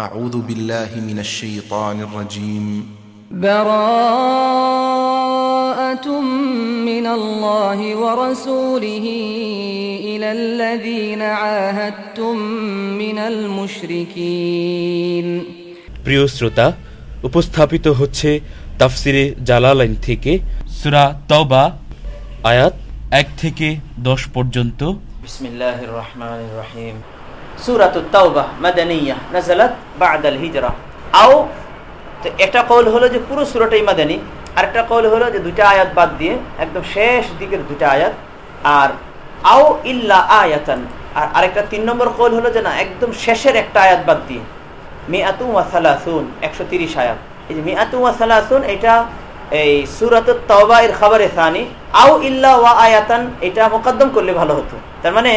أعوذ بالله من الشيطان الرجيم براءة من الله ورسوله إلى الذين عاهدتم من المشركين প্রিয় শ্রোতা উপস্থাপিত হচ্ছে তাফসিরে জালালাইন থেকে সুরা তবা আয়াত এক থেকে দশ পর্যন্ত بسم الله الرحمن সুরাতুত তাওবা মাদানিয়া নাজালাত বাদাল হিজরা। আও একটা কৌল হলো যে পুরো সুরাটাই মাদানি আর একটা কৌল হলো যে দুইটা আয়াত বাদ দিয়ে একদম শেষ দিকের দুইটা আয়াত। আর আও ইল্লা আয়াতান, আর আরেকটা তিন নম্বর কৌল হলো যে না, একদম শেষের একটা আয়াত বাদ দিয়ে। মিআতু ওয়াসালাসুন একশো তিরিশ আয়াত। এই যে মিআতু ওয়া সালাসুন, এটা এই সুরাত তাওবা এর খবরে সানি। আও ইল্লা ওয়া আয়াতান, এটা মুকদ্দম করলে ভালো হতো। তার মানে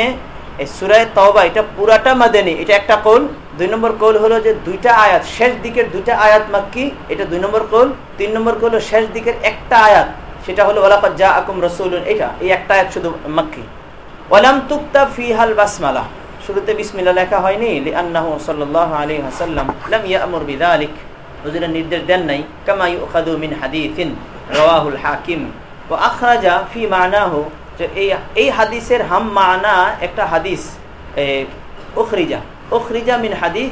এই সুরায় তওবা এটা পুরাটা মাদেনি। এটা একটা কৌল। দুই নম্বর কৌল হলো যে দুইটা আয়াত, শেষ দিকের দুইটা আয়াত মাক্কি, এটা দুই নম্বর কৌল। তিন নম্বর কৌল শেষ দিকের একটা আয়াত, সেটা হলো ওলাকাত যা আকুম রসুল এটা, এই একটা আয়াত শুধু মাক্কি। ওয়ালাম তুক্তা ফিহাল বাসমালা, শুরুতে বিসমিল্লাহ লেখা হয়নি, লিআন্নাহু সাল্লাল্লাহু আলাইহি ওয়াসাল্লাম লাম ইয়ামুর বিযালিক হুজুরের নির্দেশ দেন নাই কামাই ইউখাদু মিন হাদিসিন, রাওয়াহুল হাকিম। ওয়া আখরাজা ফি মানাহু যে এই এই হাদিসের হাম মানা একটা হাদিস উখরিজা। উখরিজা মিন হাদিস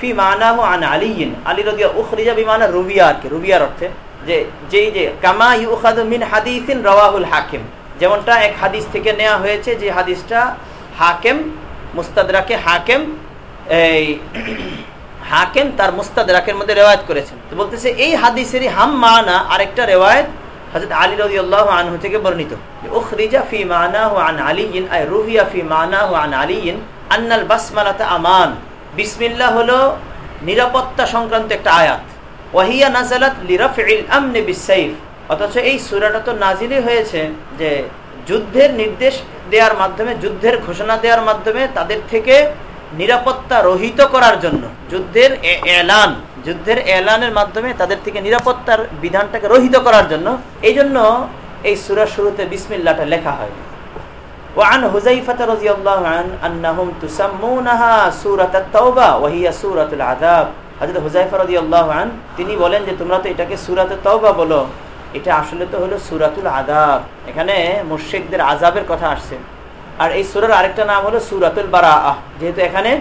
ফি মানা মানাহু আন আলিয়িন আলী রাদিয়া উখরিজা বিমানা রুবিয়া আর কি রুবিয়ার অর্থে, যে, যেই যে, কামা ইউখাদু মিন হাদিসিন রাওয়াহুল হাকিম। যেমনটা এক হাদিস থেকে নেওয়া হয়েছে যে হাদিসটা হাকেম, মুস্তাদরাকে হাকেম, এই, হাকেম তার মুস্তাদরাকের মধ্যে রেওয়ায়ত করেছেন। তো বলতেছে এই হাদিসেরই হাম মানা আরেকটা রেওয়ায়ত হযরত আলী রাদিয়াল্লাহু আনহু থেকে বর্ণিত উখরিজা ফি মানাহু আন আলিয়িন আই রুহিয়া ফি মানাহু আন আলিয়িন আন্নাল বাসমালাতা আমান। বিসমিল্লাহ হলো নিরাপত্তা সংক্রান্ত একটা আয়াত। ওয়াহিয়া নাজালাত লিরাফিল আমনি বিসাইফ অথচ এই সূরাটা তো নাজিলই হয়েছে যে, যুদ্ধের নির্দেশ দেওয়ার মাধ্যমে, যুদ্ধের ঘোষণা দেওয়ার মাধ্যমে তাদের থেকে নিরাপত্তা রহিত করার জন্য, যুদ্ধের এলান যুদ্ধের এলানের মাধ্যমে তাদের থেকে নিরাপত্তার বিধানটাকে রহিত করার জন্য এই জন্য এই সুরার শুরুতে বিসমিল্লাটা লেখা হয় وعن حذيفة رضي الله عنه أنهم تسمونها سورة التوبة وهي سورة العذاب হযরত হুযায়ফা রাদিয়াল্লাহু আন তিনি বলেন যে তোমরা তো এটাকে সূরাতুত তাওবা বলো এটা আসলে তো হলো সূরাতুল আযাব এখানে মুশরিকদের আযাবের কথা আসছে আর এই সূরার আরেকটা নাম হলো সূরাতুল বারাআহ যেহেতু এখানে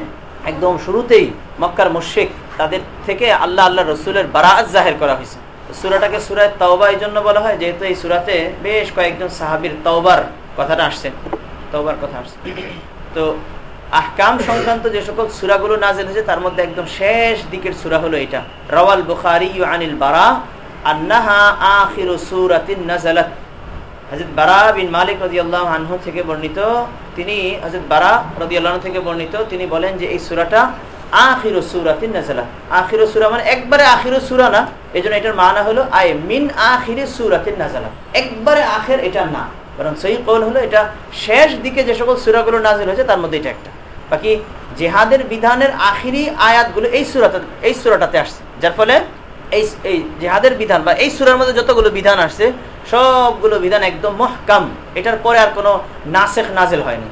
একদম শুরুতেই মক্কার মুশরিক তাদের থেকে আল্লাহ আল্লাহ রসুলের বারাআত জাহির করা হয়েছে। সূরাটাকে সূরায়ে তাওবা এই জন্য বলা হয়, যেহেতু এই সূরাতে বেশ কয়েকজন সাহাবীর তওবার কথাটা আসছে, তওবার কথা আসছে। তো আহকাম সংক্রান্ত যে সকল সূরাগুলো নাজিল হয়েছে, তার মধ্যে একদম শেষ দিকের সূরা হলো এটা। রাওয়াল বুখারি আনিল বারা, আন্নাহা আখিরু সূরাতিন নাযালাত। হযরত বারা বিন মালিক রাদিয়াল্লাহু আনহু থেকে বর্ণিত, তিনি হযরত বারা রাদিয়াল্লাহু থেকে বর্ণিত, তিনি বলেন যে এই সূরাটা আখিরু সূরাতিন নাযালাত আখিরু সূরা মানে একবারে আখিরু সূরা না, এজন্য এটার মানা হলো, আই মিন আখিরি সূরাতিন নাযালাত একবারে আখের এটা না, বরং সহি কৌল হলো এটা শেষ দিকে যে সকল সুরাগুলো নাজিল হয়েছে, তার মধ্যে এটা একটা। বাকি জেহাদের বিধানের আখিরি আয়াতগুলো এই সুরাতে, এই সুরাটাতে আসছে। যার ফলে এই এই জেহাদের বিধান বা এই সুরার মধ্যে যতগুলো বিধান আসছে, সবগুলো বিধান একদম মহকাম। এটার পরে আর কোনো নাসেখ নাজেল হয়নি।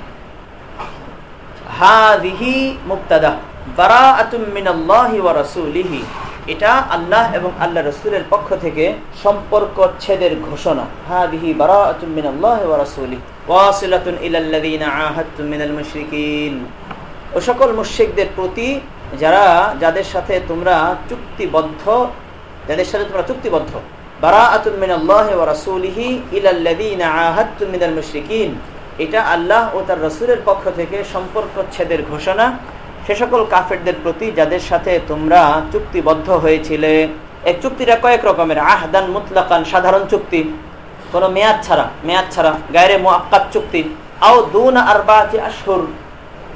হাদিহি মুক্তাদা রাসূলিহি। এটা আল্লাহ এবং আল্লাহ রসুলের পক্ষ থেকে সম্পর্ক ছেদের ঘোষণা। ও সকল প্রতি যারা, যাদের সাথে তোমরা চুক্তিবদ্ধ, যাদের সাথে তোমরা চুক্তিবদ্ধ। মুশরিকিন। এটা আল্লাহ ও তার রসুলের পক্ষ থেকে সম্পর্ক ছেদের ঘোষণা। সে সকল কাফেরদের প্রতি যাদের সাথে তোমরা চুক্তিবদ্ধ হয়েছিলে, এই চুক্তিটা কয়েক রকমের। আহদান মুতলাকান, সাধারণ চুক্তি। কোনো মেয়াদ ছাড়া মেয়াদ ছাড়া, গায়রে মোয়াক্কাত চুক্তি। আও দুন আরবাতি আশহুর।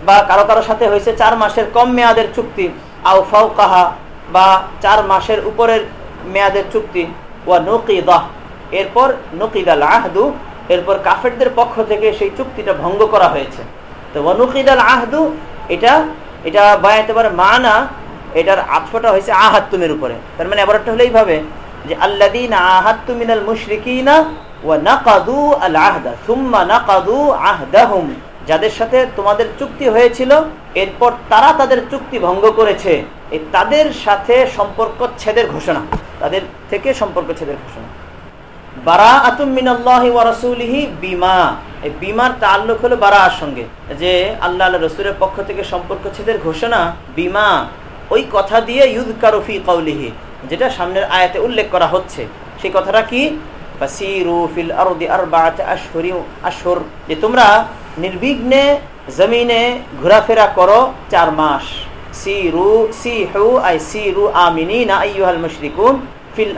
বা কারও কারও সাথে হয়েছে চার মাসের কম মেয়াদের চুক্তি। আও ফাওকাহা, বা চার মাসের উপরের মেয়াদের চুক্তি। ওয়া নুকিদাহ এরপর নুকিদাল আহদু। এরপর কাফেরদের পক্ষ থেকে সেই চুক্তিটা ভঙ্গ করা হয়েছে। তো ওয়ানুকিদাল আহদু, এটা এটা বা একেবারে মানা, এটার আত্মটা হয়েছে আহাত্তুমের উপরে। তার মানে আবার একটা হলো এইভাবে, যে আল্লাদিন মিনাল মুশরিকিনা আহদাহুম। যাদের সাথে তোমাদের চুক্তি হয়েছিল, এরপর তারা তাদের চুক্তি ভঙ্গ করেছে। তাদের সাথে সম্পর্ক ছেদের ঘোষণা। তাদের থেকে সম্পর্ক ছেদের ঘোষণা। বারা যে আল্লাহ আল্লাহ রসুলের পক্ষ থেকে ঘোষণা ওই কথা দিয়ে যেটা সামনের আয়াতে উল্লেখ করা হচ্ছে। সেই কথাটা কি? যে তোমরা নির্বিঘ্নে জমিনে ঘোরাফেরা করো চার মাস। সিরু, সিহু, আই সিরু আমিনিনা আইয়ুহাল ফিল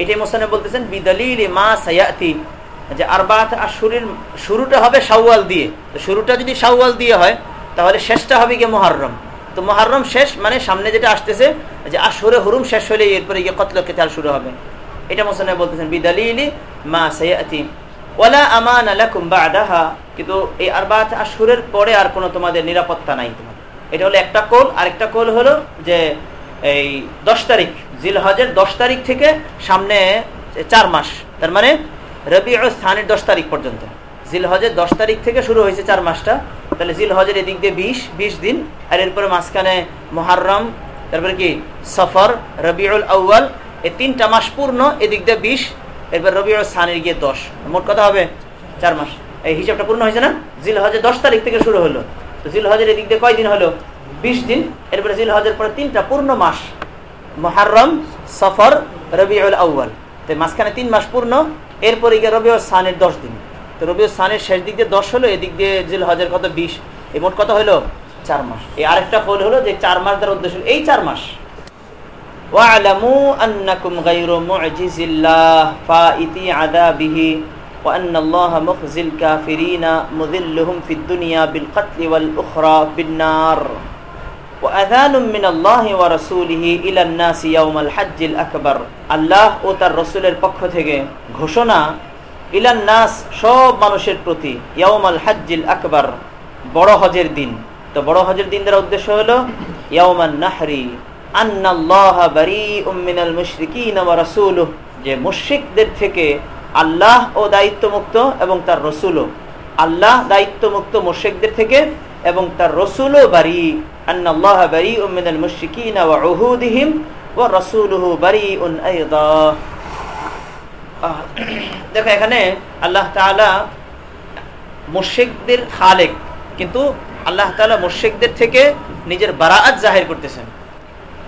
এটাই মোসানে বলতেছেন, বিদালিল মা সায়াতি। যে আরবাত আশহুরের শুরুটা হবে শাওয়াল দিয়ে। তো শুরুটা যদি শাওয়াল দিয়ে হয়, তাহলে শেষটা হবে গিয়ে মুহাররম। তো মহারম শেষ মানে সামনে যেটা আসতেছে, যে আশরে হুরুম শেষ হলে এরপরে গিয়ে কতল কেতাল শুরু হবে। এটা মোসানে বলতেছেন, বিদালিলি মা সায়াতি। ওয়ালা আমান আলাকুম বাদাহা। কিন্তু এই আরবাত আশহুরের পরে আর কোনো তোমাদের নিরাপত্তা নাই। তোমাদের এটা হলো একটা কোল, আরেকটা কোল হলো যে এই দশ তারিখ। জিল হজের দশ তারিখ থেকে সামনে চার মাস, তার মানে রবি স্থানের দশ তারিখ পর্যন্ত। জিল হজের দশ তারিখ থেকে শুরু হয়েছে চার মাসটা, তাহলে জিল হজের এদিক দিয়ে বিশ বিশ দিন, আর এরপরে মাঝখানে মহারম তারপরে কি? সফর, রবিউল আউ্য়াল, এই তিনটা মাস পূর্ণ, এদিক দিয়ে বিশ, এরপর রবিউল স্থানের গিয়ে দশ। মোট কথা হবে চার মাস। এই হিসাবটা পূর্ণ হয়েছে না? জিল হজের দশ তারিখ থেকে শুরু হলো। তো জিল হজের এদিক দিয়ে কয়দিন হলো? বিশ দিন, এরপরে জিল হজের পরে তিনটা পূর্ণ মাস মহারম সফর রবিউল আউ্য়াল তো মাঝখানে তিন মাস পূর্ণ এরপরে গিয়ে রবিউল স্থানের দশ দিন তো রবিউল স্থানের শেষ দিক দিয়ে দশ হলো এদিক দিয়ে জিল হজের কত বিশ এই মোট কত হলো চার মাস এই আরেকটা ফল হলো যে চার মাস দ্বারা উদ্দেশ্য এই চার মাস واعلموا أنكم غير معجز الله فائتي عذابه وأن الله مخزي الكافرين مذلهم في الدنيا بالقتل والأخرى بالنار আল্লাহ ও তার রসুলের পক্ষ থেকে ঘোষণা, ইলান নাস সব মানুষের প্রতি ইয়াউমাল হাজ্জিল আকবার, বড় হজের দিন। তো বড় হজের দিন দ্বারা উদ্দেশ্য হলো, ইয়াউমান নাহরি যে মুশরিকদের থেকে আল্লাহ ও দায়িত্বমুক্ত এবং তার রসুলও। আল্লাহ দায়িত্বমুক্ত মুশরিকদের থেকে এবং তার রসুলও বারি। এখানে আল্লাহ মুর্শেকদের থেকে নিজের বারাত জাহির করতেছেন।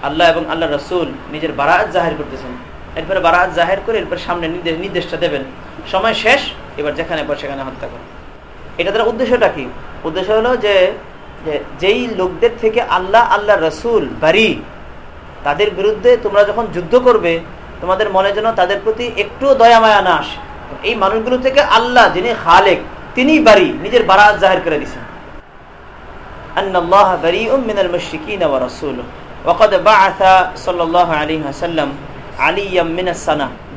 আল্লাহ এবং আল্লাহ রসুল নিজের বারাত জাহির করতেছেন। এরপরে বারাত জাহির করে এরপর সামনে নির্দেশ নির্দেশটা দেবেন। সময় শেষ, এবার যেখানে সেখানে হত্যা করে এটা দ্বারা উদ্দেশ্যটা কি? উদ্দেশ্য হলো যে যেই লোকদের থেকে আল্লাহ আল্লাহ রসুল বাড়ি তাদের বিরুদ্ধে তোমরা যখন যুদ্ধ করবে, তোমাদের মনে যেন তাদের প্রতি একটু দয়া, মায়া না আসে। এই মানুষগুলো থেকে আল্লাহ, যিনি খালেক তিনি বাড়ি নিজের বারাত জাহির করে দিচ্ছেন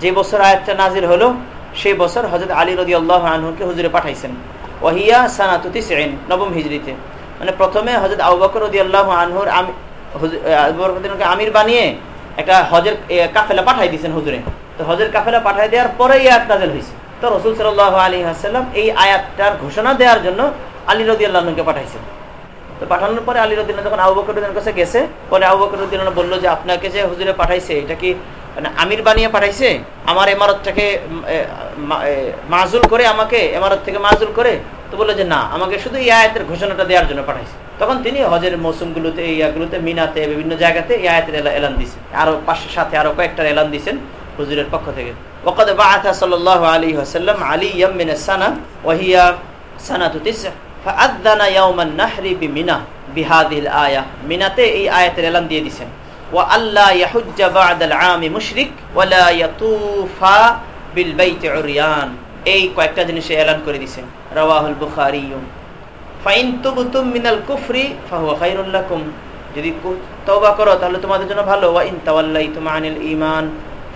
যে বছর আয়াতটা নাজির হলো, সেই বছর হজরত আলী রদি আল্লাহ আনহুকে হুজুরে পাঠাইছেন। ওহিয়া সানাতুতিসেন নবম হিজড়িতে মানে প্রথমে হজরত আবু বকর আল্লাহ আনহুর আমির বানিয়ে একটা হজের কাফেলা পাঠাই দিয়েছেন হুজুরে। তো হজের কাফেলা পাঠাই দেওয়ার পরে আয়াত নাজেল হয়েছে তো রসুল সাল আলী হাসাল্লাম এই আয়াতটার ঘোষণা দেওয়ার জন্য আলী রদি আল্লাহকে পাঠাইছেন। তো পাঠানোর পরে আলী রদিন যখন আবু কাছে গেছে, পরে আবু বকরুদ্দিন বলল যে, আপনাকে যে হুজুরে পাঠাইছে, এটা কি মানে আমির বানিয়ে পাঠাইছে? আমার এমারতটাকে মাজুল করে আমাকে, এমারত থেকে মাজুল করে তো বলল যে না, আমাকে শুধু এই আয়াতের ঘোষণাটা দেওয়ার জন্য পাঠাইছে। তখন তিনি হজের মৌসুমগুলোতে ইয়াগুলোতে, মিনাতে, বিভিন্ন জায়গাতে এই আয়াতের এলান দিয়েছেন আরও পাশের সাথে আরও কয়েকটা এলান দিয়েছেন হুজুরের পক্ষ থেকে। ওকদ বাআথা সাল্লাল্লাহু আলাইহি ওয়াসাল্লাম আলী ইয়াম মিন সানা, ওয়া হিয়া সানাতু তিসআ ফাআযানা ইয়াওমান নাহরি বিহাদিল আয়া। মিনাতে এই আয়াতের এলান দিয়ে দিয়েছেন ওয়া আল্লা ইয়াহুজ্জা বা'দাল আami মুশরিক, ওয়া লা ইয়াতুফা বিল বাইতি এই কয়েকটা জিনিসে এলান করে দিছে রওয়াহুল বুখারি ফাইন তুবতুম মিনাল কুফরি ফাহুয়া খাইরুল লাকুম যদি তওবা করো তাহলে তোমাদের জন্য ভালো ওয়া ইন তাওয়াল্লাইতুম আনিল ঈমান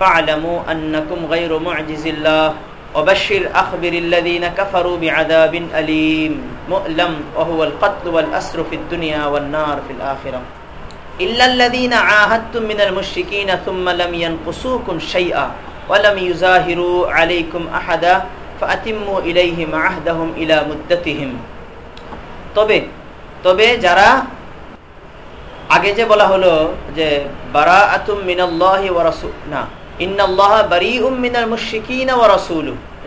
ফা'লামু আন্নাকুম গায়রু মু'জিজিল্লাহ وبشر أخبر الذين كفروا بعذاب أليم مؤلم وهو القتل والأسر في الدنيا والنار في الآخرة إلا الذين عاهدتم من المشركين ثم لم ينقصوكم شيئا ولم يزاهروا عليكم أحدا তবে তবে যারা আগে যে বলা হলো যে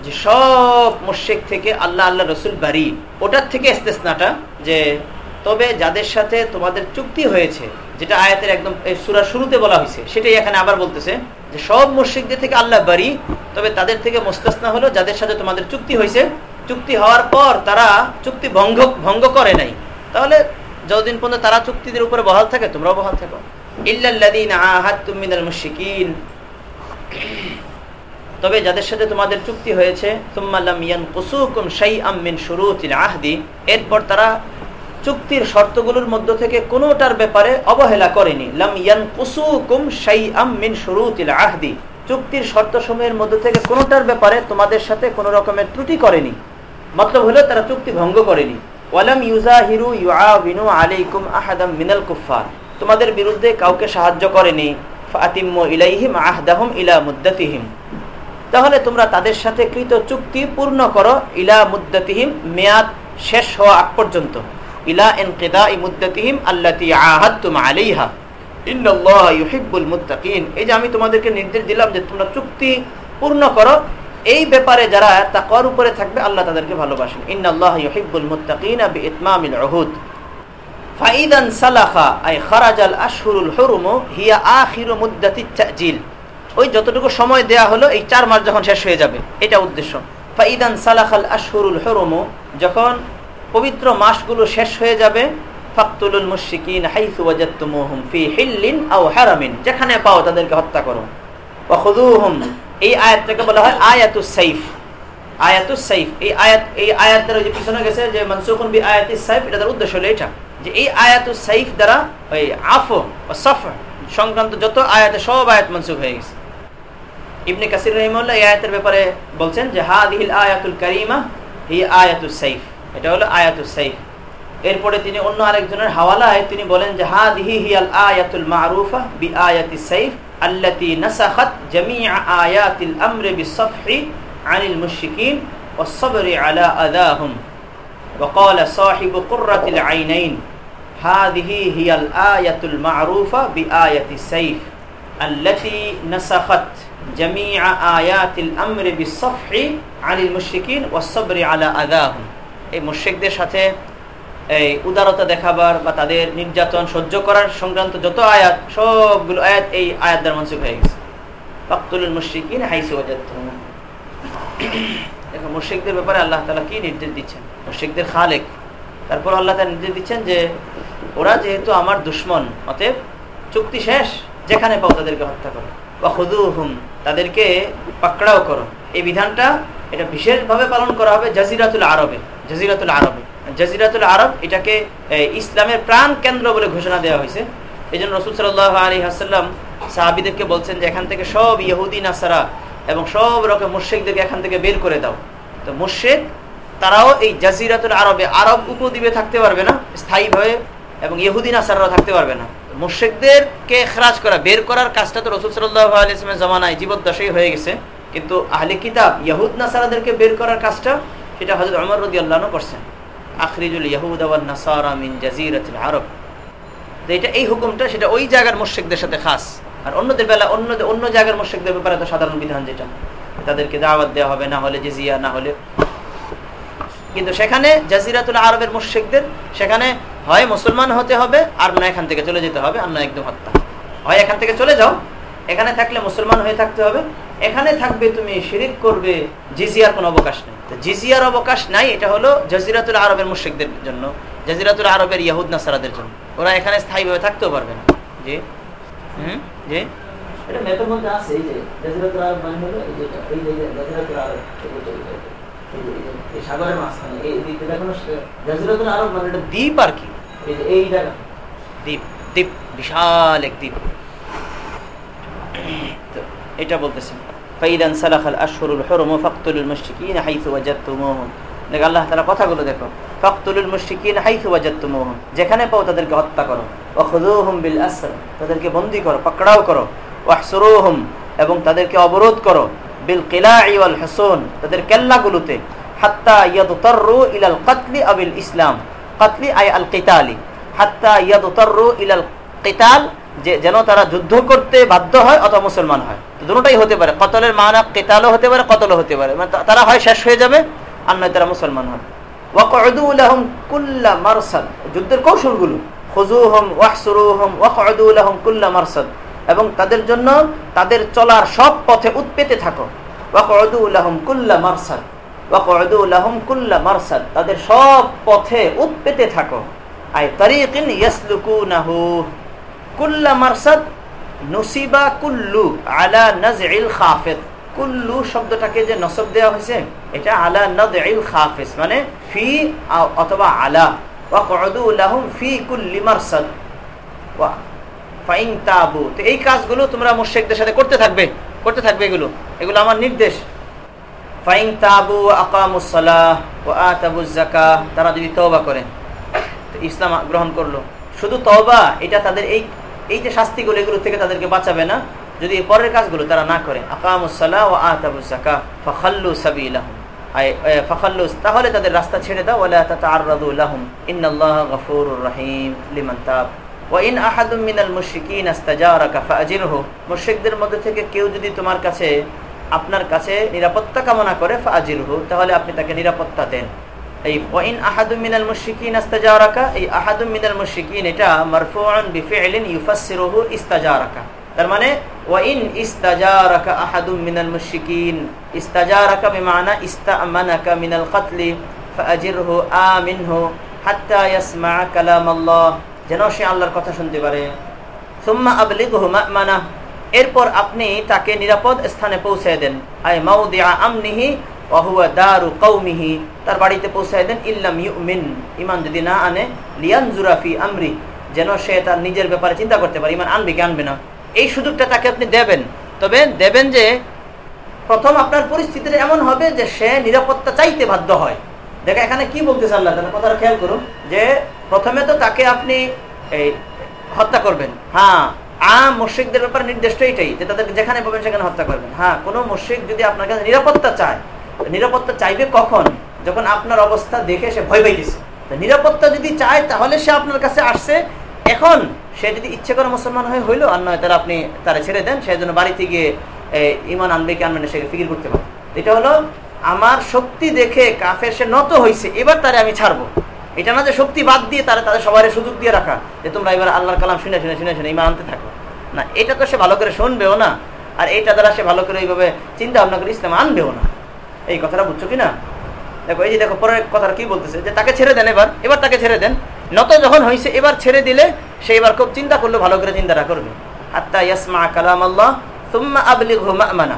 যে সব মুশরিক থেকে আল্লাহ আল্লাহ রসুল বারি। ওটার থেকে ইস্তেসনাটা যে, তবে যাদের সাথে তোমাদের চুক্তি হয়েছে যেটা আয়াতের একদম সুরা শুরুতে বলা হয়েছে, সেটাই এখানে আবার বলতেছে যে সব মুশরিকদের থেকে আল্লাহ বারি, তবে তাদের থেকে মোস্তাসনা হলো যাদের সাথে তোমাদের চুক্তি হয়েছে। চুক্তি হওয়ার পর তারা চুক্তি ভঙ্গ ভঙ্গ করে নাই। তাহলে যতদিন পর্যন্ত তারা চুক্তিদের উপরে বহাল থাকে, তোমরাও বহাল থাকো। তবে যাদের সাথে তোমাদের চুক্তি হয়েছে এরপর তারা চুক্তির শর্তগুলোর মধ্য থেকে কোনোটার ব্যাপারে অবহেলা করেনি। লাম ইয়ান ইয়ানকুসুকুম শাইআম মিন শুরুতিল আহদি। চুক্তির শর্ত সময়ের মধ্য থেকে কোনোটার ব্যাপারে তোমাদের সাথে কোনো রকমের ত্রুটি করেনি। মতলব হলো তারা চুক্তি ভঙ্গ করেনি। ওয়ালাম ইউজাহিরু ইউআবিনু আলাইকুম আহাদাম মিনাল কুফফার। তোমাদের বিরুদ্ধে কাউকে সাহায্য করেনি। ফাতিম্মু ইলাইহিম আহদাহুম ইলা মুদ্দাতিহিম। তাহলে তোমরা তাদের সাথে কৃত চুক্তি পূর্ণ করো ইলা মুদ্দাতিহিম। মেয়াদ শেষ হওয়া আগ পর্যন্ত। ইলা আলাইহা। এই যে আমি তোমাদেরকে নির্দেশ দিলাম যে তোমরা চুক্তি পূর্ণ করো, এই ব্যাপারে যারা তাকওয়ার উপরে থাকবে, আল্লাহ তাদেরকে ভালোবাসেন। ইন্নাল্লাহ আই হিয়া ওই যতটুকু সময় দেয়া এই চার মাস যখন শেষ হয়ে যাবে, এটা উদ্দেশ্য। যখন পবিত্র মাসগুলো শেষ হয়ে যাবে। ফাকতুলুল মুশরিকিন হাইসু ওয়াজাদতুমুহুম ফি হিল্লিন আও হারামিন। যেখানে পাও তাদেরকে হত্যা করো। ওয়া খুযুহুম। এই আয়াতটাকে বলা হয় আয়াতুস সাইফ। আয়াতুস সাইফ। এই আয়াত এই আয়াত দ্বারা যে পিছনে গেছে যে মনসুখুন বি আয়াতিস সাইফ, এটা তার উদ্দেশ্য হলো এটা। যে এই আয়াতুস সাইফ দ্বারা ওই আফ ও সফ সংক্রান্ত যত আয়াতে সব আয়াত মনসুখ হয়ে গেছে। ইবনে কাসির রহিমুল্লাহ এই আয়াতের ব্যাপারে বলছেন যে হাদিহিল আয়াতুল কারিমা হি আয়াতুস সাইফ। এটা হলো আয়াতুস সাইফ এরপরে তিনি অন্য আরেকজনের হাওয়ালায় তিনি বলেন যে হাদিহি হিয়াল আয়াতুল মারুফা বি আয়াতিস সাইফ আল্লাতি নাসাখাত জামিআ আয়াতিল আমরি বিসফহি আনিল মুশরিকিন والصبر على أذاهم وقال صاحب قرة العينين هذه هي الآية المعروفة بآية السيف التي نسخت جميع آيات الأمر بالصفح عن المشركين والصبر على أذاهم এই মুশরিকদের সাথে এই উদারতা দেখাবার বা তাদের নির্যাতন সহ্য করার সংক্রান্ত যত আয়াত, সবগুলো আয়াত এই আয়াত দ্বারা মনসুখ হয়ে গেছে। ফাকতুলুল মুশরিকিন হাইসু ওয়াজাদতুহুম দেখো, মুশরিকদের ব্যাপারে আল্লাহ তাআলা কি নির্দেশ দিচ্ছেন? মুশরিকদের খালেক। তারপর আল্লাহ তাআলা নির্দেশ দিচ্ছেন যে, ওরা যেহেতু আমার দুশ্মন, অতএব চুক্তি শেষ, যেখানে পাও তাদেরকে হত্যা করো। বা খুদুহুম তাদেরকে পাকড়াও করো। এই বিধানটা এটা বিশেষভাবে পালন করা হবে জাজিরাতুল আরবে। জাজিরাতুল আরবে। জাজিরাতুল আরব এটাকে ইসলামের প্রাণ কেন্দ্র বলে ঘোষণা দেওয়া হয়েছে। এই জন্য রসুল সাল্লাহ আলী হাসাল্লাম সাহাবিদেরকে বলছেন যে এখান থেকে সব ইহুদি, নাসারা এবং সব রকম মুর্শেকদেরকে এখান থেকে বের করে দাও। তো মুর্শেক তারাও এই জাজিরাতুল আরবে আরব উপদ্বীপে থাকতে পারবে না স্থায়ীভাবে এবং ইহুদি নাসারাও থাকতে পারবে না। মুর্শেকদেরকে খরাজ করা, বের করার কাজটা তো রসুল সাল্লাহ আলিয়ামের জমানায় জীবদ্দশাই হয়ে গেছে। কিন্তু আহলে কিতাব ইয়াহুদ নাসারাদেরকে বের করার কাজটা সেটা হজরত অমর রদি আল্লাহ করছেন আখরিজুল ইয়াহুদ আওয়াল নাসারা মিন জাজিরাতুল আরব। তো এটা এই হুকুমটা, সেটা ওই জায়গার মুর্শেকদের সাথে খাস। আর অন্যদের বেলা অন্য অন্য জায়গার মুর্শেকদের ব্যাপারে তো সাধারণ বিধান যেটা। তাদেরকে দাওয়াত দেওয়া হবে, না হলে জেজিয়া, না হলে কিন্তু সেখানে জাজিরাতুল আরবের মুর্শেকদের সেখানে হয় মুসলমান হতে হবে, আর না এখান থেকে চলে যেতে হবে, আর না একদম হত্যা। হয় এখান থেকে চলে যাও, এখানে থাকলে মুসলমান হয়ে থাকতে হবে। এখানে থাকবে, তুমি শিরিক করবে, জিজিয়ার কোনো অবকাশ নেই। জিজিয়ার অবকাশ নাই এটা হলো জাজিরাতুল আরবের মুশ্রিকদের জন্য জাজিরাতুল আরবের ইয়াহুদ নাসারাদের জন্য। ওরা এখানে স্থায়ীভাবে থাকতেও পারবে না। জি হুম? জি এটা ম্যাপের মধ্যে আছে এই যে জাজিরাতুল আরব মানে হলো এই যে এই যে জাজিরাতুল আরব এই সাগরের মাঝখানে এই দ্বীপে দেখো জাজিরাতুল আরব মানে এটা দ্বীপ আর কি? এই যে এই জায়গা। দ্বীপ দ্বীপ বিশাল এক দ্বীপ। এটা বলতেছেন ফাইদান সালাখাল আশহুরুল হুরুম ফাকতুলুল মুশরিকিন হাইথু ওয়াজাদতুমুহুম। দেখো আল্লাহ তাআলা কথাগুলো দেখো। ফাকতুলুল মুশরিকিন হাইথু ওয়াজাদতুমুহুম। যেখানে পাও তাদেরকে হত্যা করো। ওয়া খুযুহুম বিল আসর। তাদেরকে বন্দী করো, পাকড়াও করো। ওয়াহসুরুহুম। এবং তাদেরকে অবরোধ করো। বিল কিলাই ওয়াল হুসুন। তাদের কেল্লাগুলোতে। হাত্তা ইয়াদতাররু ইলাল কতলি আবিল ইসলাম। কতলি আই আল কিতালি। হাত্তা ইয়াদতাররু ইলাল কিতাল যে যেন তারা যুদ্ধ করতে বাধ্য হয় অথবা মুসলমান হয়। দুটোটাই হতে পারে। কতলের মানা কেতালও হতে পারে, কতলও হতে পারে। মানে তারা হয় শেষ হয়ে যাবে, আর নয় তারা মুসলমান হয় যুদ্ধের কৌশলগুলো। কুল্লা এবং তাদের জন্য তাদের চলার সব পথে উৎপেতে থাকো। কুল্লা কুল্লা তাদের সব পথে উৎপেতে থাকো। ইয়াসলুকুনাহু। কুল্লা মারসাদ নসিবা কুল্লু আলা নাজইল খাফিদ। কুল্লু শব্দটাকে যে নসব দেওয়া হয়েছে, এটা আলা নাজইল খাফিজ মানে ফি অথবা আলা। ওয়াকউদু লাহুম ফি কুল্লি মারসাদ। ওয়া ফাইন তাবু। তো এই কাজগুলো তোমরা মুশরিকদের সাথে করতে থাকবে করতে থাকবে এগুলো। এগুলো আমার নির্দেশ। ফাইন তাবু আকামুস সালাহ ওয়া তারা যদি তওবা করে ইসলাম গ্রহণ করল। শুধু তওবা, এটা তাদের এই এই যে শাস্তিগুলো এগুলো থেকে তাদেরকে বাঁচাবে না, যদি এই পরের কাজগুলো তারা না করে তাহলে তাদের রাস্তা ছেড়ে দাও ওয়াইন আহাদুম মিনাল মধ্যে থেকে কেউ যদি তোমার কাছে, আপনার কাছে নিরাপত্তা কামনা করে, ফাআজিরহু, তাহলে আপনি তাকে নিরাপত্তা দেন। এই ওয়াইন আহাদুম মিনাল মুশরিকিন ইস্তাজারাকা, এই মানে যেন সে আল্লাহর কথা শুনতে পারে। সুম্মা আবলিগহু মা'মানা, এরপর আপনি তাকে নিরাপদ স্থানে পৌঁছে দেন। আই মাউদিআ আমনিহি তার বাড়িতে পৌঁছায় দেন, ইল্লাম ইমান যদি না আনে লিয়ান জুরাফি আমরি, যেন সে তার নিজের ব্যাপারে চিন্তা করতে পারে ইমান আনবে কি আনবে না। এই সুযোগটা তাকে আপনি দেবেন। তবে দেবেন যে, প্রথম আপনার পরিস্থিতিটা এমন হবে যে সে নিরাপত্তা চাইতে বাধ্য হয়। দেখা এখানে কি বলতেছে আল্লাহ তাহলে কথাটা খেয়াল করুন, যে প্রথমে তো তাকে আপনি এই হত্যা করবেন। হ্যাঁ আম মুশ্রিকদের ব্যাপারে নির্দিষ্ট এইটাই যে তাদেরকে যেখানে পাবেন সেখানে হত্যা করবেন। হ্যাঁ কোনো মুশ্রিক যদি আপনার কাছে নিরাপত্তা চায় নিরাপত্তা চাইবে কখন? যখন আপনার অবস্থা দেখে সে ভয় পাইতেছে। নিরাপত্তা যদি চায়, তাহলে সে আপনার কাছে আসছে। এখন সে যদি ইচ্ছে করে মুসলমান হয়ে হইল, আর নয় তারা আপনি তারা ছেড়ে দেন সেই জন্য বাড়িতে গিয়ে ইমান আনবে কি আনবে না সে ফিকির করতে পারে। এটা হলো, আমার শক্তি দেখে কাফের সে নত হয়েছে এবার তারে আমি ছাড়বো। এটা না যে শক্তি বাদ দিয়ে তারা তাদের সবাই সুযোগ দিয়ে রাখা, যে তোমরা এবার আল্লাহর কালাম শুনে শুনে শুনে শুনে ইমান আনতে থাকো। না, এটা তো সে ভালো করে শুনবেও না, আর এটা দ্বারা সে ভালো করে এইভাবে চিন্তা ভাবনা করে ইসলাম আনবেও না। এই কথাটা বুঝছ কি না দেখো, এই যে দেখো, পরের কথাটা কি বলতেছে? যে তাকে ছেড়ে দেন এবার এবার তাকে ছেড়ে দেন। নত যখন হয়েছে এবার ছেড়ে দিলে সে এবার খুব চিন্তা করল, ভালো করে চিন্তাটা করবে। আত্মা ইয়াসমা কালাম আল্লাহ তুম্মা আবলিগহু মা'মানা,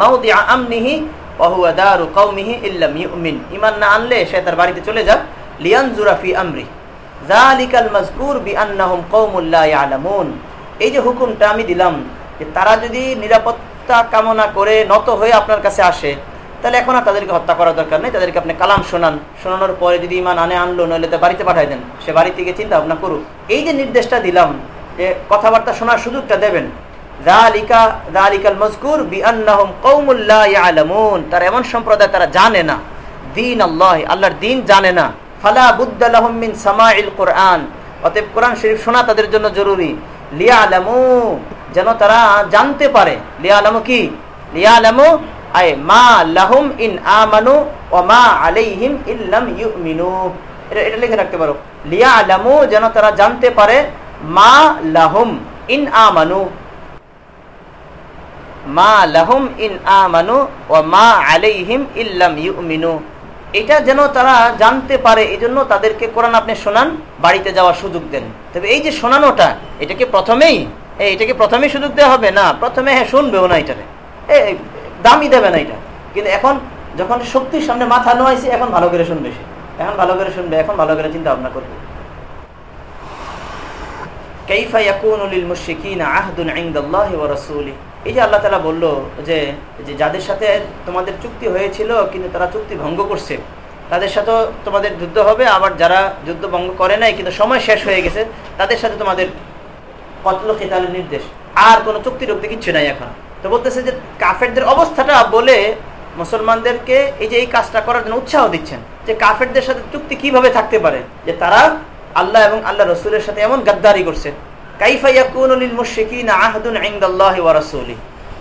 মাউদিআ আমনিহি, ওয়া হুয়া দারু কওমিহি ইল্লাম ইউমিন। ঈমান না আনলে সে তার বাড়িতে চলে যাক, লিয়ানজুরা ফি আমরি। যালিকাল মাযকুর বিআন্নাহুম কওমুল লা ইয়ালামুন। এই যে হুকুমটা আমি দিলাম, যে তারা যদি নিরাপত্তা কামনা করে নত হয়ে আপনার কাছে আসে তাহলে এখন আর তাদেরকে হত্যা করার দরকার নেই। তাদেরকে আপনি কালাম শোনান। শোনানোর পরে যদি ইমান আনে, আনলো, নইলে তো বাড়িতে পাঠাই দেন। সে বাড়ি থেকে চিন্তা ভাবনা করুক। এই যে নির্দেশটা দিলাম, যে কথাবার্তা শোনার সুযোগটা দেবেন। এমন সম্প্রদায় তারা জানে না। দিন আল্লাহ, আল্লাহর দিন জানে না। ফালা বুদ্দালহমিন সামাইল কোরআন। অতএব কোরআন শরীফ শোনা তাদের জন্য জরুরি। লিয়া আলামু যেন তারা জানতে পারে। লিয়া আলামু কি? লিয়া আলামু আয় মা লাহুম ইন আমানু ও মা আলাইহিম ইল্লাম ইউমিনু। এটা এটা লিখে রাখতে পারো। লিয়া আলামু যেন তারা জানতে পারে, মা লাহুম ইন আমানু। মা লাহুম ইন আমানু ও মা আলাইহিম ইল্লাম ইউমিনু। এটা যেন তারা জানতে পারে এই জন্য তাদেরকে কোরআন আপনি শোনান, বাড়িতে যাওয়ার সুযোগ দেন। তবে এই যে শোনানোটা এটা কি প্রথমেই এটাকে প্রথমেই সুযোগ দেওয়া হবে না? প্রথমে হ্যাঁ শুনবেও না এটারে। এই দামই দেবে না এটা। কিন্তু এখন যখন শক্তির সামনে মাথা নোয়াইছে, এখন ভালো করে শুনবে সে। এখন ভালো করে শুনবে, এখন ভালো করে চিন্তা ভাবনা করবে। যাদের সাথে তোমাদের চুক্তি হয়েছিল, কিন্তু তারা চুক্তি ভঙ্গ করছে। তাদের সাথেও তোমাদের যুদ্ধ হবে, আবার যারা যুদ্ধ ভঙ্গ করে নাই, কিন্তু সময় শেষ হয়ে গেছে, তাদের সাথে তোমাদের নির্দেশ। আর কোনো চুক্তির টুক্তি কিচ্ছু নাই এখন। তো বলতেছে যে কাফেরদের অবস্থাটা বলে মুসলমানদেরকে এই যে এই কাজটা করার জন্য উৎসাহ দিচ্ছেন। যে কাফেরদের সাথে চুক্তি কীভাবে থাকতে পারে? যে তারা আল্লাহ এবং আল্লাহ রসুলের সাথে এমন গাদ্দারি করছে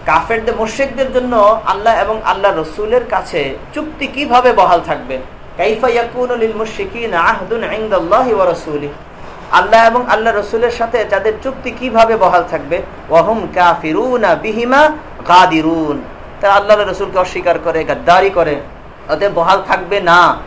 কাফেরদের মুশরিকদের জন্য আল্লাহ এবং আল্লাহ রসুলের কাছে চুক্তি কীভাবে বহাল থাকবে? কাইফা ইয়াকুনুল মুশরিকিনা আহদুন ইনদাল্লাহি ওয়া রাসূলি। আল্লাহ এবং আল্লাহ রসুলের সাথে যাদের চুক্তি কীভাবে বহাল থাকবে? ওয়াহুম কাফিরুনা বিহিমা গাদিরুন। তারা আল্লাহ রসুলকে অস্বীকার করে, গাদ্দারি করে। ওদের বহাল থাকবে না।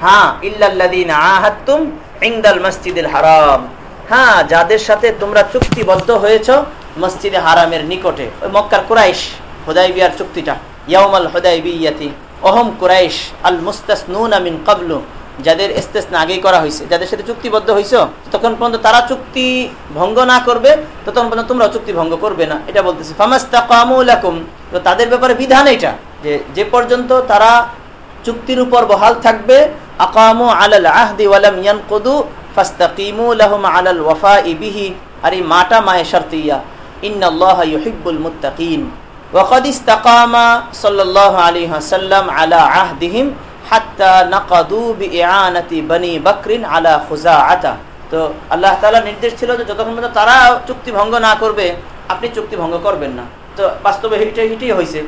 হ্যাঁ ইল্লাল্লাদিন আহাত্তুম ইংদাল মসজিদুল হারাম। হ্যাঁ যাদের সাথে তোমরা চুক্তিবদ্ধ হয়েছ মসজিদে হারামের নিকটে। ওই মক্কার কুরাইশ হোদাই বিয়ার চুক্তিটা। ইয়াউমাল হোদাই বিয়াতি অহম কুরাইশ, আল মুস্তাসনুনা আমিন কাবলু যাদের ইস্তেসনা আগেই করা হয়েছে, যাদের সাথে চুক্তিবদ্ধ হয়েছ তখন পর্যন্ত তারা চুক্তি ভঙ্গ না করবে, ততক্ষণ পর্যন্ত তোমরা চুক্তি ভঙ্গ করবে না। এটা বলতেছি তো তাদের ব্যাপারে বিধান এটা, যে যে পর্যন্ত তারা চুক্তির উপর বহাল থাকবে, আকামু আলাল আহদি ওয়ালাম ইয়ানকুদু, ফাস্তাকিমু লাহুম আলাল ওয়াফা ইবিহি আর এই মাটা মায়ে শারতিয়া, ইন্নাল্লাহ ইউহিব্বুল মুত্তাকিন। ওয়াকাদ ইস্তাকামা সাল্লাল্লাহু আলাইহি ওয়াসাল্লাম আলা আহদিহিম। হাত্তা বনি বকরিন আলা খুজাআতা। তো আল্লাহ নির্দেশ ছিল যে যতক্ষণ পর্যন্ত তারা চুক্তি ভঙ্গ না করবে, আপনি চুক্তি ভঙ্গ করবেন না। তো বাস্তবে হিটে হিটেই হয়েছে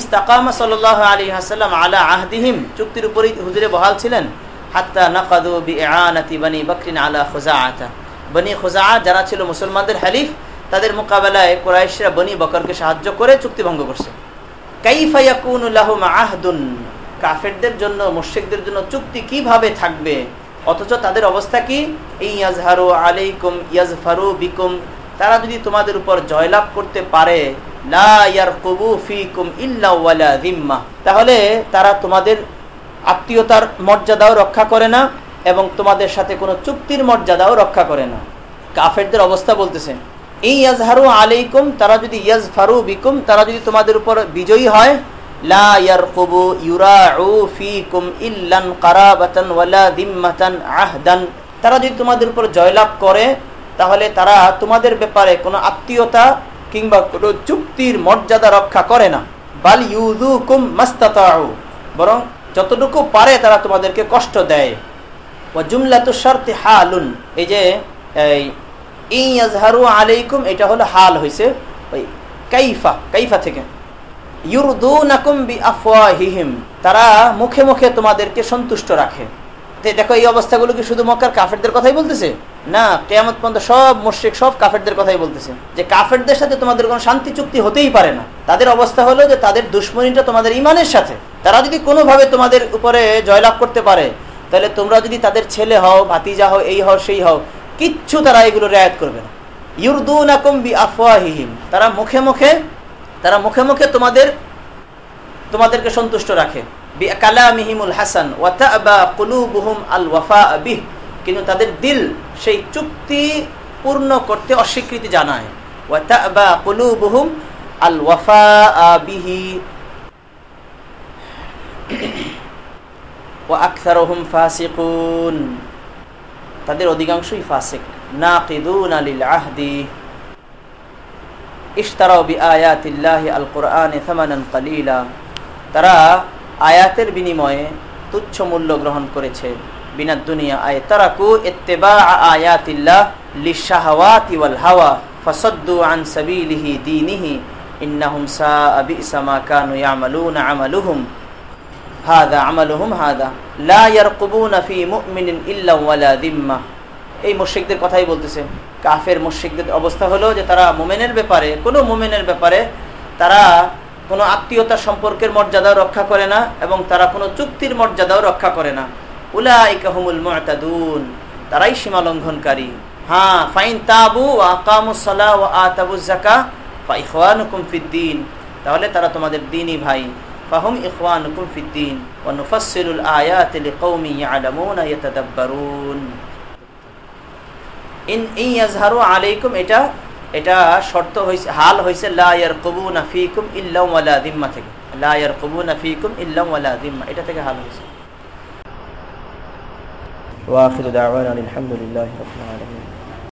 ইস্তাকামা সাল্লাল্লাহু আলাইহি ওয়াসাল্লাম আলা আহদিহিম। চুক্তির উপরই হুজুরে বহাল ছিলেন। হাত্তা নাকাদু বিআনাতি বনি বকরিন আলা খুজাআতা। বনি খুজাআ যারা ছিল মুসলমানদের হালিফ, তাদের মোকাবেলায় কুরাইশরা বনি বকরকে সাহায্য করে চুক্তি ভঙ্গ করছে। কাইফা ইয়াকুনু লাহুম আহদুন? কাফেরদের জন্য, মুশ্রিকদের জন্য চুক্তি কীভাবে থাকবে? অথচ তাদের অবস্থা কি? ইয়াজহারু আলাইকুম ইয়াজফারু বিকুম। তারা যদি তোমাদের উপর জয়লাভ করতে পারে তাহলে তারা তোমাদের আত্মীয়তার মর্যাদাও রক্ষা করে না এবং তোমাদের সাথে কোনো চুক্তির মর্যাদাও রক্ষা করে না। কাফেরদের অবস্থা বলতেছে, এই ইয়াজহারু আলাইকুম, তারা যদি ইয়াজফারু বিকুম, তারা যদি তোমাদের উপর বিজয়ী হয় লা ইয়ারকুবু ইউরাউ ফিকুম ইল্লান কারাবাতান ওয়ালা দিম্মাতান আহদান। তারা যদি তোমাদের উপর জয়লাভ করে, তাহলে তারা তোমাদের ব্যাপারে কোনো আত্মীয়তা কিংবা কোনো চুক্তির মর্যাদা রক্ষা করে না। বাল ইউযুকুম মাস্তাতাউ। বরং যতটুকু পারে তারা তোমাদেরকে কষ্ট দেয়। ও জুমলাতু শারতি হালুন। এই যে, এই ইয়াজহারু আলাইকুম, এটা হলো হাল হইছে, ওই কাইফা কাইফা থেকে। তারা মুখে মুখে তোমাদেরকে সন্তুষ্ট রাখে। দেখো, এই অবস্থাগুলো কি শুধু মক্কার কাফেরদের কথাই বলতেছে? না, কেয়ামত পর্যন্ত সব মুশ্রিক, সব কাফেরদের কথাই বলতেছে। যে কাফেরদের সাথে তোমাদের কোনো শান্তি চুক্তি হতেই পারে না। তাদের অবস্থা হলো যে তাদের দুশ্মনীটা তোমাদের ইমানের সাথে। তারা যদি কোনোভাবে তোমাদের উপরে জয়লাভ করতে পারে, তাহলে তোমরা যদি তাদের ছেলে হও, ভাতিজা হও, এই হও, সেই হও, কিচ্ছু তারা এগুলো রেয়াত করবে না। ইউরদুন বি আফওয়াহিহিম তারা মুখে মুখে তারা মুখে মুখে তোমাদের, তোমাদেরকে সন্তুষ্ট রাখে। হাসান আল ওয়াফা কিন্তু তাদের দিল সেই চুক্তি পূর্ণ করতে অস্বীকৃতি জানায়। তাদের অধিকাংশই ফাসিক। আহদি আয়াতের বিনিময়ে তুচ্ছ মূল্য গ্রহণ করেছে। বিনা দুনিয়া আয় তারাকু ইয়ামালুনা আমালুহুম। হাদা আমালুহুম হাদা। লা ইয়ারকুবুনা ফি মুমিনিন ইল্লা ওয়ালা দিম্মা। এই মুশরিকদের কথাই বলতেছে। কাফের মুশরিকদের অবস্থা হলো যে তারা মোমেনের ব্যাপারে, কোনো মোমেনের ব্যাপারে তারা কোনো আত্মীয়তা সম্পর্কের মর্যাদাও রক্ষা করে না এবং তারা কোনো চুক্তির মর্যাদাও রক্ষা করে না। উলাইকাহুমুল মুতাদুন। তারাই সীমা লঙ্ঘনকারী। হ্যাঁ ফাইন তাবু আকামুসলা ও আতাবু জাকা ফা ইখওয়ানুকুম ফিদ্দিন তাহলে তারা তোমাদের দিনই ভাই। ফাহুম ইখওয়ানুকুম ফিদ্দিন ওয়া নুফাসসিলুল আয়াতি লিকাউমি ইয়ালামুনা ইয়াতাদাব্বারুন। আলাইকুম, এটা এটা শর্ত হয়েছে হাল হয়েছে লা কবু নাফিকুম ইল্লা ওয়ালা দিম্মা থেকে। লা কবু নাফিকুম ইল্লা ওয়ালা যিম্মা, এটা থেকে হাল হইছে। ওয়া আখিরু দাওয়ানা আলহামদুলিল্লাহি